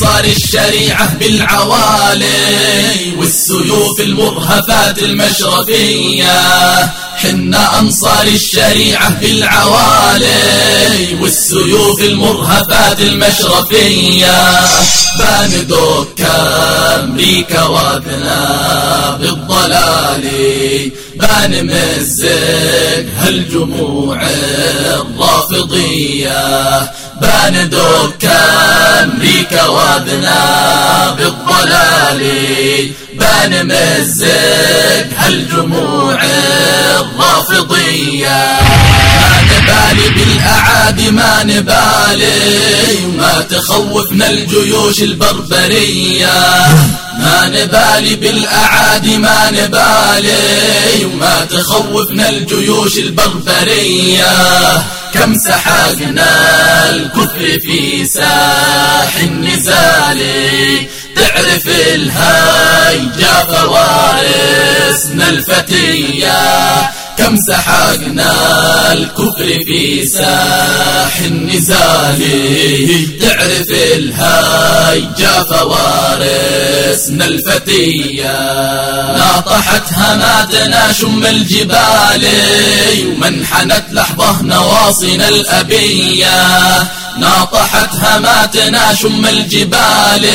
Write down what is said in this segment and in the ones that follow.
أنصار الشريعة بالعوالي والسيوف المرهفات المشرفية. حنا أنصار الشريعة بالعوالي والسيوف المرهفات المشرفية. باندوك أمريكا وابنا بالضلال. بان مزق هالجموع الرافضية. باندوك أمريكا وابنا بالضلال. بان مزق هالجموع الرافضية. ما نبالي بالأعادي ما نبالي وما تخوفنا الجيوش البربرية. ما نبالي بالأعادي ما نبالي وما تخوفنا الجيوش البربرية. كم سحقنا الكفر في ساح النزال تعرف الهيجا فوارسنا الفتية كم سحقنا الكفر في ساح النزال. تعرف الهيجا فوارسنا الفتية ناطحت هماتنا شم الجبال ومنحنت لحظة نواصينا الأبية. ناطحت هماتنا شم الجبال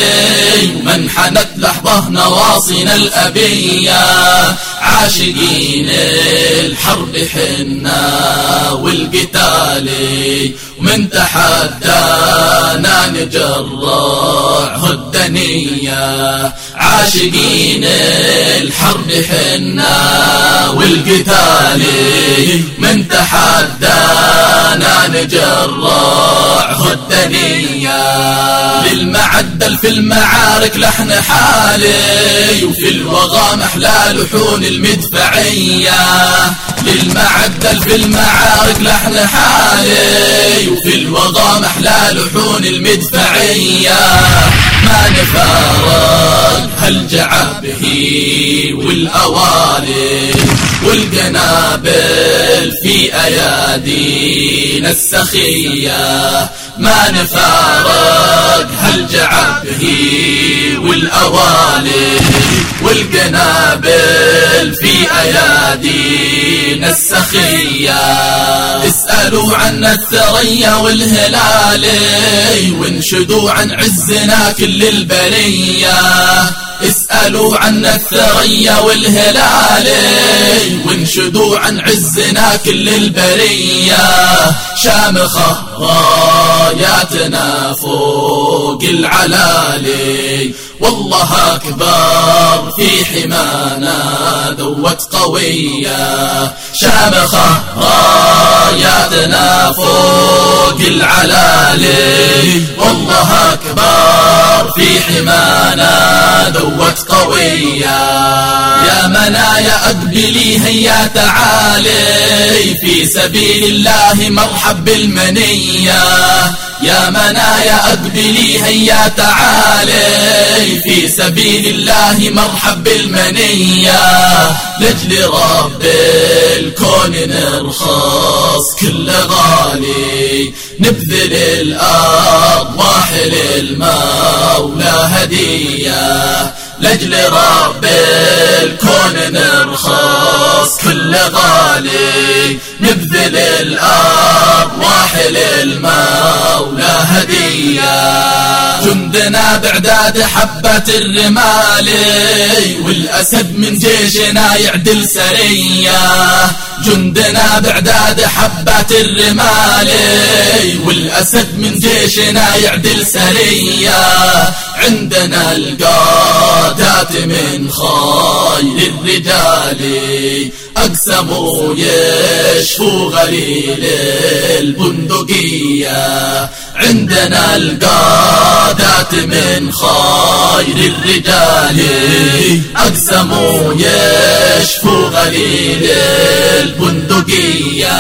ومنحنت لحظة نواصينا الأبية. عاشقين الحرب حنا والقتال ومن تحدانا نجرع الدنية عاشقين الحرب حنا والقتال من تحدانا نجرع للمعدل في المعارك لحن حالي وفي الوغى محلى لحون المدفعية. للمعدل في المعارك لحن حالي وفي الوغى محلى لحون المدفعية. ما نفارق هالجعب به والأوالي والقنابل في أيادينا السخية. ما نفارق هالجعب به والأوالي والقنابل في أيادينا السخية. اسألوا عن الثريا والهلالي وانشدوا عن عزنا كل البرية اسألوا عن الثريا والهلالي وانشدوا عن عزنا كل البرية شامخة راياتنا فوق العلالي. والله أكبر في حمانا ذوت قوية. شامخة راياتنا فوق العلالي. والله أكبر في حمانا ذوت قوية. يا منايا أقبلي هيا تعالي في سبيل الله مرحب بالمنية. يا منايا أقبلي هيا تعالي في سبيل الله مرحب بالمنية لجل رب الكون نرخص كل غالي نبذل الأرواح للمولى هدية لجل رب الكون نرخص كل غالي نبذل الأرواح جندنا بعداد حبة الرمال والأسد من جيشنا يعدل سرية. جندنا بعداد حبة الرمال والأسد من جيشنا يعدل سرية. عندنا القادات من خير الرجال أقسموا يشفوا غليل البندقية. عندنا القادات من خير الرجال أقسموا يشفوا غليل البندقية.